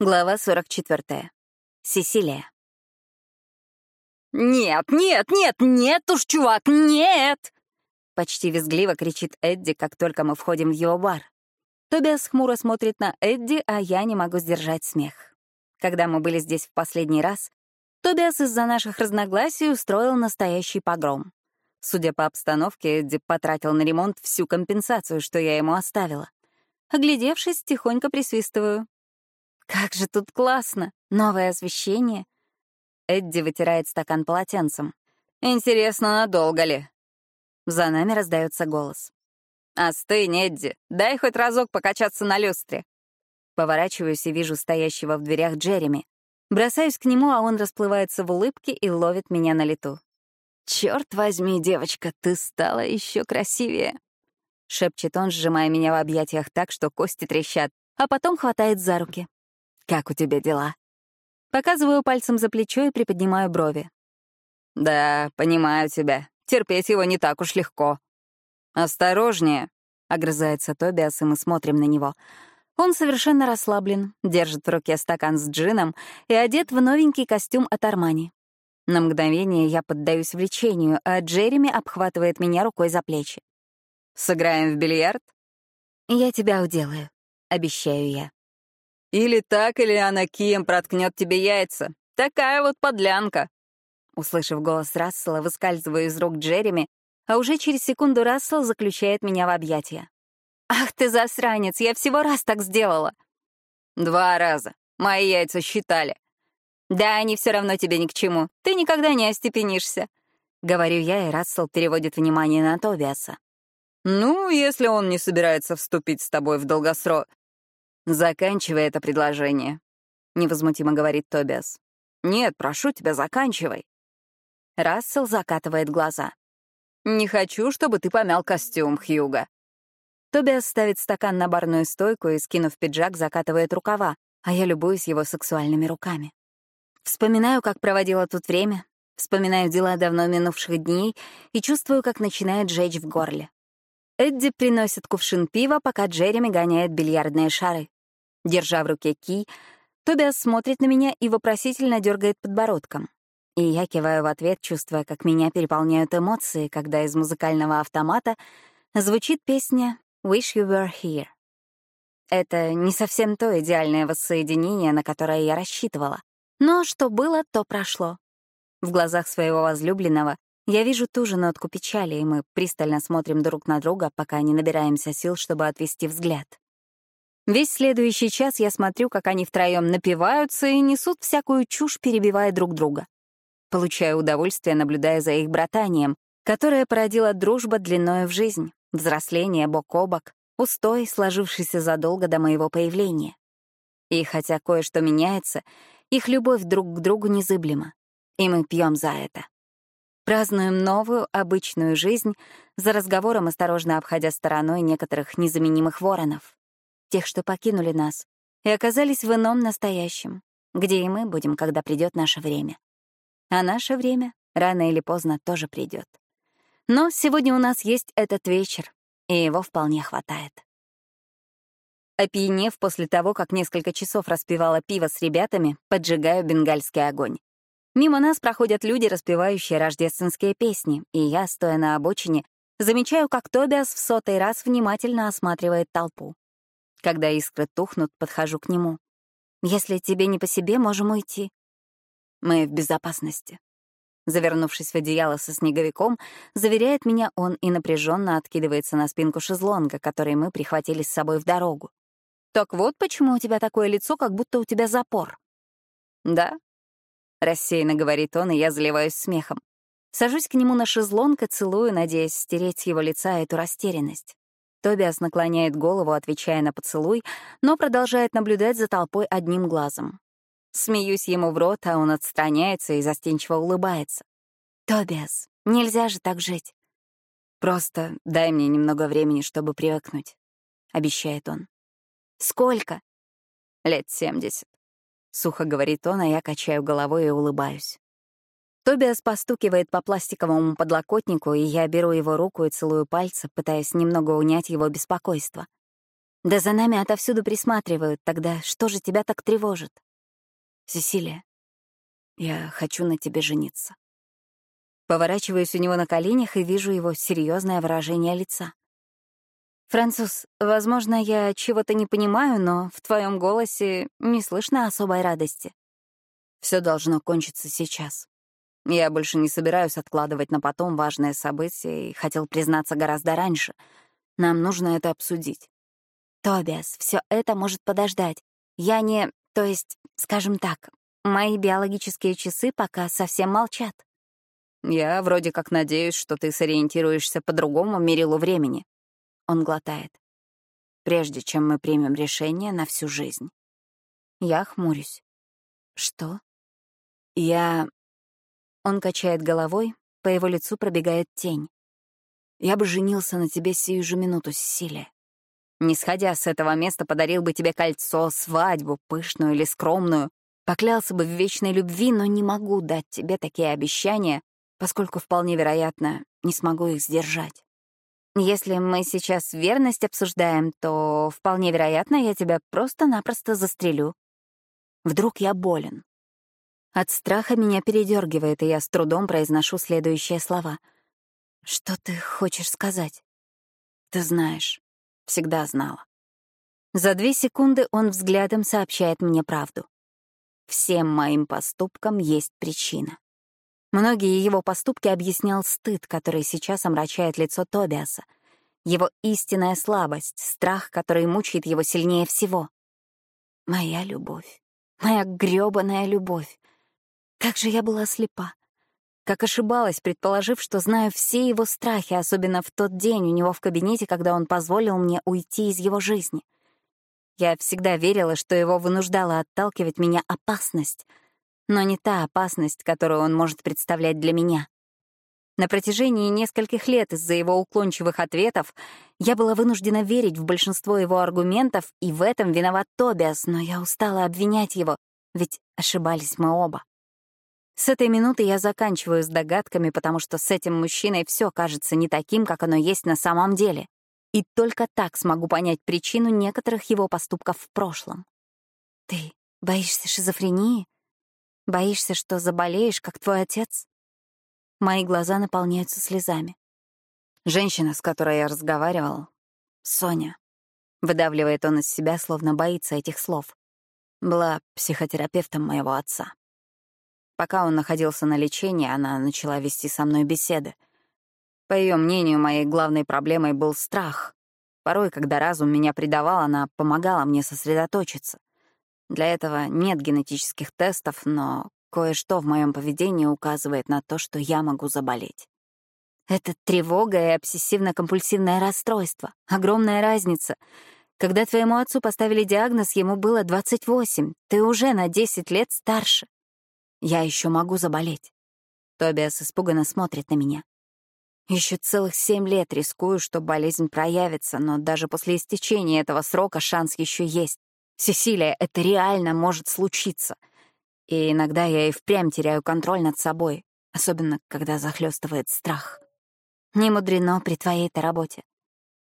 Глава 44. Сесилия. «Нет, нет, нет, нет уж, чувак, нет!» Почти визгливо кричит Эдди, как только мы входим в его бар. Тобиас хмуро смотрит на Эдди, а я не могу сдержать смех. Когда мы были здесь в последний раз, Тобиас из-за наших разногласий устроил настоящий погром. Судя по обстановке, Эдди потратил на ремонт всю компенсацию, что я ему оставила. Оглядевшись, тихонько присвистываю. Как же тут классно! Новое освещение. Эдди вытирает стакан полотенцем. Интересно, надолго ли? За нами раздается голос. «Остынь, Эдди, дай хоть разок покачаться на люстре». Поворачиваюсь и вижу стоящего в дверях Джереми. Бросаюсь к нему, а он расплывается в улыбке и ловит меня на лету. «Черт возьми, девочка, ты стала еще красивее!» — шепчет он, сжимая меня в объятиях так, что кости трещат, а потом хватает за руки. «Как у тебя дела?» Показываю пальцем за плечо и приподнимаю брови. «Да, понимаю тебя. Терпеть его не так уж легко». «Осторожнее», — огрызается Тобиас, и мы смотрим на него. Он совершенно расслаблен, держит в руке стакан с джином и одет в новенький костюм от Армани. На мгновение я поддаюсь влечению, а Джереми обхватывает меня рукой за плечи. «Сыграем в бильярд?» «Я тебя уделаю», — обещаю я. Или так, или она кием проткнет тебе яйца. Такая вот подлянка. Услышав голос Рассела, выскальзываю из рук Джереми, а уже через секунду Рассел заключает меня в объятия. «Ах ты засранец, я всего раз так сделала!» «Два раза. Мои яйца считали». «Да, они все равно тебе ни к чему. Ты никогда не остепенишься», — говорю я, и Рассел переводит внимание на Тобиаса. «Ну, если он не собирается вступить с тобой в долгосрок...» «Заканчивай это предложение», — невозмутимо говорит Тобиас. «Нет, прошу тебя, заканчивай». Рассел закатывает глаза. «Не хочу, чтобы ты помял костюм, Хьюга». Тобиас ставит стакан на барную стойку и, скинув пиджак, закатывает рукава, а я любуюсь его сексуальными руками. Вспоминаю, как проводила тут время, вспоминаю дела давно минувших дней и чувствую, как начинает жечь в горле. Эдди приносит кувшин пива, пока Джереми гоняет бильярдные шары. Держа в руке ки, Тобиас смотрит на меня и вопросительно дергает подбородком. И я киваю в ответ, чувствуя, как меня переполняют эмоции, когда из музыкального автомата звучит песня «Wish You Were Here». Это не совсем то идеальное воссоединение, на которое я рассчитывала. Но что было, то прошло. В глазах своего возлюбленного я вижу ту же нотку печали, и мы пристально смотрим друг на друга, пока не набираемся сил, чтобы отвести взгляд. Весь следующий час я смотрю, как они втроем напиваются и несут всякую чушь, перебивая друг друга. Получаю удовольствие, наблюдая за их братанием, которое породило дружба длиною в жизнь, взросление бок о бок, устой, сложившийся задолго до моего появления. И хотя кое-что меняется, их любовь друг к другу незыблема, и мы пьем за это. Празднуем новую, обычную жизнь, за разговором осторожно обходя стороной некоторых незаменимых воронов тех, что покинули нас, и оказались в ином настоящем, где и мы будем, когда придет наше время. А наше время рано или поздно тоже придет. Но сегодня у нас есть этот вечер, и его вполне хватает. Опьянев после того, как несколько часов распивала пиво с ребятами, поджигаю бенгальский огонь. Мимо нас проходят люди, распевающие рождественские песни, и я, стоя на обочине, замечаю, как Тобиас в сотый раз внимательно осматривает толпу. Когда искры тухнут, подхожу к нему. «Если тебе не по себе, можем уйти». Мы в безопасности. Завернувшись в одеяло со снеговиком, заверяет меня он и напряженно откидывается на спинку шезлонга, который мы прихватили с собой в дорогу. «Так вот почему у тебя такое лицо, как будто у тебя запор». «Да», — рассеянно говорит он, и я заливаюсь смехом. Сажусь к нему на шезлонг и целую, надеясь стереть с его лица эту растерянность. Тобиас наклоняет голову, отвечая на поцелуй, но продолжает наблюдать за толпой одним глазом. Смеюсь ему в рот, а он отстраняется и застенчиво улыбается. «Тобиас, нельзя же так жить». «Просто дай мне немного времени, чтобы привыкнуть», — обещает он. «Сколько?» «Лет семьдесят», — сухо говорит он, а я качаю головой и улыбаюсь. Тобиас постукивает по пластиковому подлокотнику, и я беру его руку и целую пальцы, пытаясь немного унять его беспокойство. Да за нами отовсюду присматривают, тогда что же тебя так тревожит? Сесилия, я хочу на тебе жениться. Поворачиваюсь у него на коленях и вижу его серьезное выражение лица. «Француз, возможно, я чего-то не понимаю, но в твоем голосе не слышно особой радости. Все должно кончиться сейчас. Я больше не собираюсь откладывать на потом важное событие и хотел признаться гораздо раньше. Нам нужно это обсудить. Тобиас, все это может подождать. Я не... То есть, скажем так, мои биологические часы пока совсем молчат. Я вроде как надеюсь, что ты сориентируешься по другому мерилу времени. Он глотает. Прежде чем мы примем решение на всю жизнь. Я хмурюсь. Что? Я... Он качает головой, по его лицу пробегает тень. Я бы женился на тебе сию же минуту, Сесилия. Не сходя с этого места, подарил бы тебе кольцо, свадьбу, пышную или скромную, поклялся бы в вечной любви, но не могу дать тебе такие обещания, поскольку вполне вероятно, не смогу их сдержать. Если мы сейчас верность обсуждаем, то вполне вероятно, я тебя просто-напросто застрелю. Вдруг я болен. От страха меня передергивает, и я с трудом произношу следующие слова. «Что ты хочешь сказать?» «Ты знаешь. Всегда знала». За две секунды он взглядом сообщает мне правду. Всем моим поступкам есть причина. Многие его поступки объяснял стыд, который сейчас омрачает лицо Тобиаса. Его истинная слабость, страх, который мучает его сильнее всего. Моя любовь. Моя грёбаная любовь. Как же я была слепа. Как ошибалась, предположив, что знаю все его страхи, особенно в тот день у него в кабинете, когда он позволил мне уйти из его жизни. Я всегда верила, что его вынуждала отталкивать меня опасность, но не та опасность, которую он может представлять для меня. На протяжении нескольких лет из-за его уклончивых ответов я была вынуждена верить в большинство его аргументов, и в этом виноват Тобиас, но я устала обвинять его, ведь ошибались мы оба. С этой минуты я заканчиваю с догадками, потому что с этим мужчиной все кажется не таким, как оно есть на самом деле. И только так смогу понять причину некоторых его поступков в прошлом. Ты боишься шизофрении? Боишься, что заболеешь, как твой отец? Мои глаза наполняются слезами. Женщина, с которой я разговаривал, Соня, выдавливает он из себя, словно боится этих слов, была психотерапевтом моего отца. Пока он находился на лечении, она начала вести со мной беседы. По ее мнению, моей главной проблемой был страх. Порой, когда разум меня предавал, она помогала мне сосредоточиться. Для этого нет генетических тестов, но кое-что в моем поведении указывает на то, что я могу заболеть. Это тревога и обсессивно-компульсивное расстройство. Огромная разница. Когда твоему отцу поставили диагноз, ему было 28. Ты уже на 10 лет старше. Я еще могу заболеть. Тобиас испуганно смотрит на меня. Еще целых семь лет рискую, что болезнь проявится, но даже после истечения этого срока шанс еще есть. Сесилия, это реально может случиться. И иногда я и впрямь теряю контроль над собой, особенно когда захлестывает страх. Не мудрено при твоей-то работе.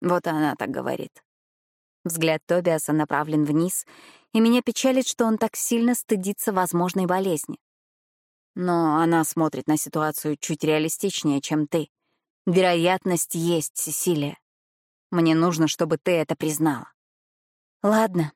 Вот она так говорит. Взгляд Тобиаса направлен вниз, и меня печалит, что он так сильно стыдится возможной болезни. Но она смотрит на ситуацию чуть реалистичнее, чем ты. Вероятность есть, Сесилия. Мне нужно, чтобы ты это признала. Ладно.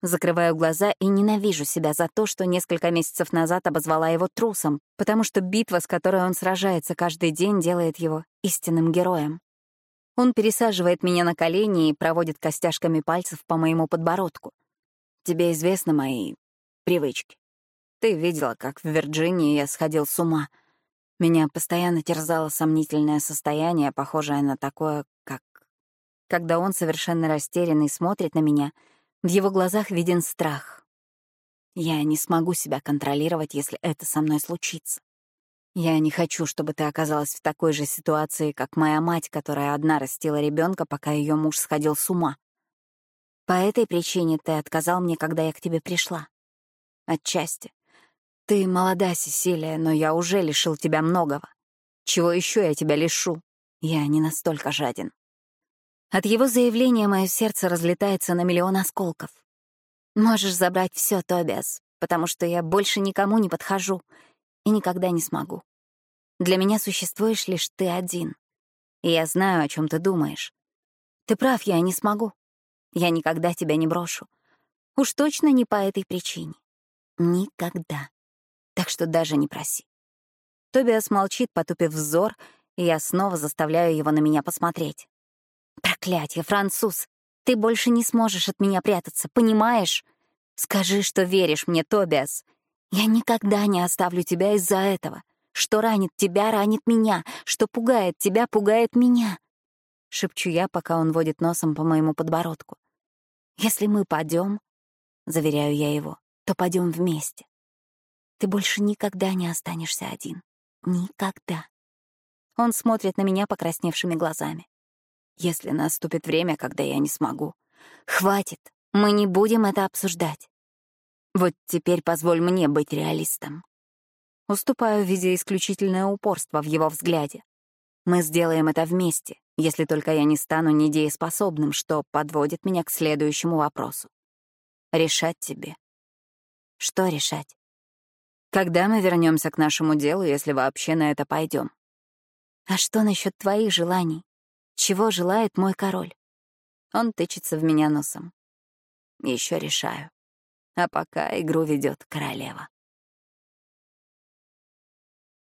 Закрываю глаза и ненавижу себя за то, что несколько месяцев назад обозвала его трусом, потому что битва, с которой он сражается каждый день, делает его истинным героем. Он пересаживает меня на колени и проводит костяшками пальцев по моему подбородку. Тебе известны мои привычки. Ты видела, как в Вирджинии я сходил с ума. Меня постоянно терзало сомнительное состояние, похожее на такое, как... Когда он совершенно растерянный смотрит на меня, в его глазах виден страх. Я не смогу себя контролировать, если это со мной случится. Я не хочу, чтобы ты оказалась в такой же ситуации, как моя мать, которая одна растила ребенка, пока ее муж сходил с ума. По этой причине ты отказал мне, когда я к тебе пришла. Отчасти. Ты молода, Сесилия, но я уже лишил тебя многого. Чего еще я тебя лишу? Я не настолько жаден. От его заявления мое сердце разлетается на миллион осколков. Можешь забрать все, Тобиас, потому что я больше никому не подхожу и никогда не смогу. Для меня существуешь лишь ты один. И я знаю, о чем ты думаешь. Ты прав, я не смогу. Я никогда тебя не брошу. Уж точно не по этой причине. Никогда. Так что даже не проси. Тобиас молчит, потупив взор, и я снова заставляю его на меня посмотреть. Проклятье, француз! Ты больше не сможешь от меня прятаться, понимаешь? Скажи, что веришь мне, Тобиас. Я никогда не оставлю тебя из-за этого. Что ранит тебя, ранит меня. Что пугает тебя, пугает меня. Шепчу я, пока он водит носом по моему подбородку. Если мы падем, заверяю я его, то пойдем вместе. Ты больше никогда не останешься один. Никогда. Он смотрит на меня покрасневшими глазами. Если наступит время, когда я не смогу. Хватит, мы не будем это обсуждать. Вот теперь позволь мне быть реалистом. Уступаю, видя исключительное упорство в его взгляде. Мы сделаем это вместе, если только я не стану недееспособным, что подводит меня к следующему вопросу. Решать тебе. Что решать? Когда мы вернемся к нашему делу, если вообще на это пойдем? А что насчет твоих желаний? Чего желает мой король? Он тычется в меня носом. Еще решаю. А пока игру ведет королева.